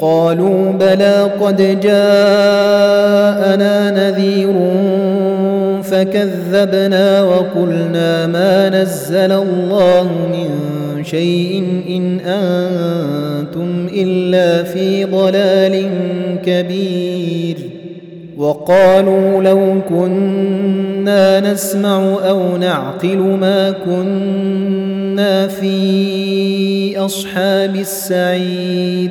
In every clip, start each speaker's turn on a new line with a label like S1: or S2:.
S1: قالوا بلى قد جاءنا نذير فكذبنا وقلنا ما نزل الله من شيء إن أنتم إلا في ضلال كبير وقالوا لو كنا نسمع أو نعقل ما كنا في أصحاب السعير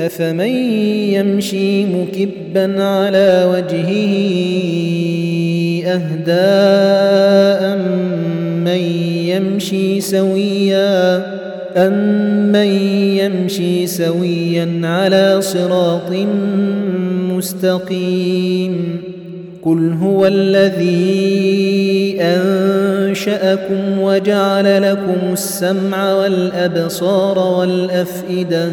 S1: أفمن يمشي مكبا على وجهه أهدى من يمشي سويا امن يمشي سويا على صراط مستقيم قل هو الذي أنشأكم وجعل لكم السمع والأبصار والأفئدة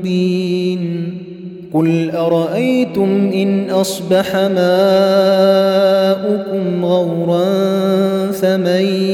S1: مبين قل أرأيتم إن أصبح ماؤكم غورا فمن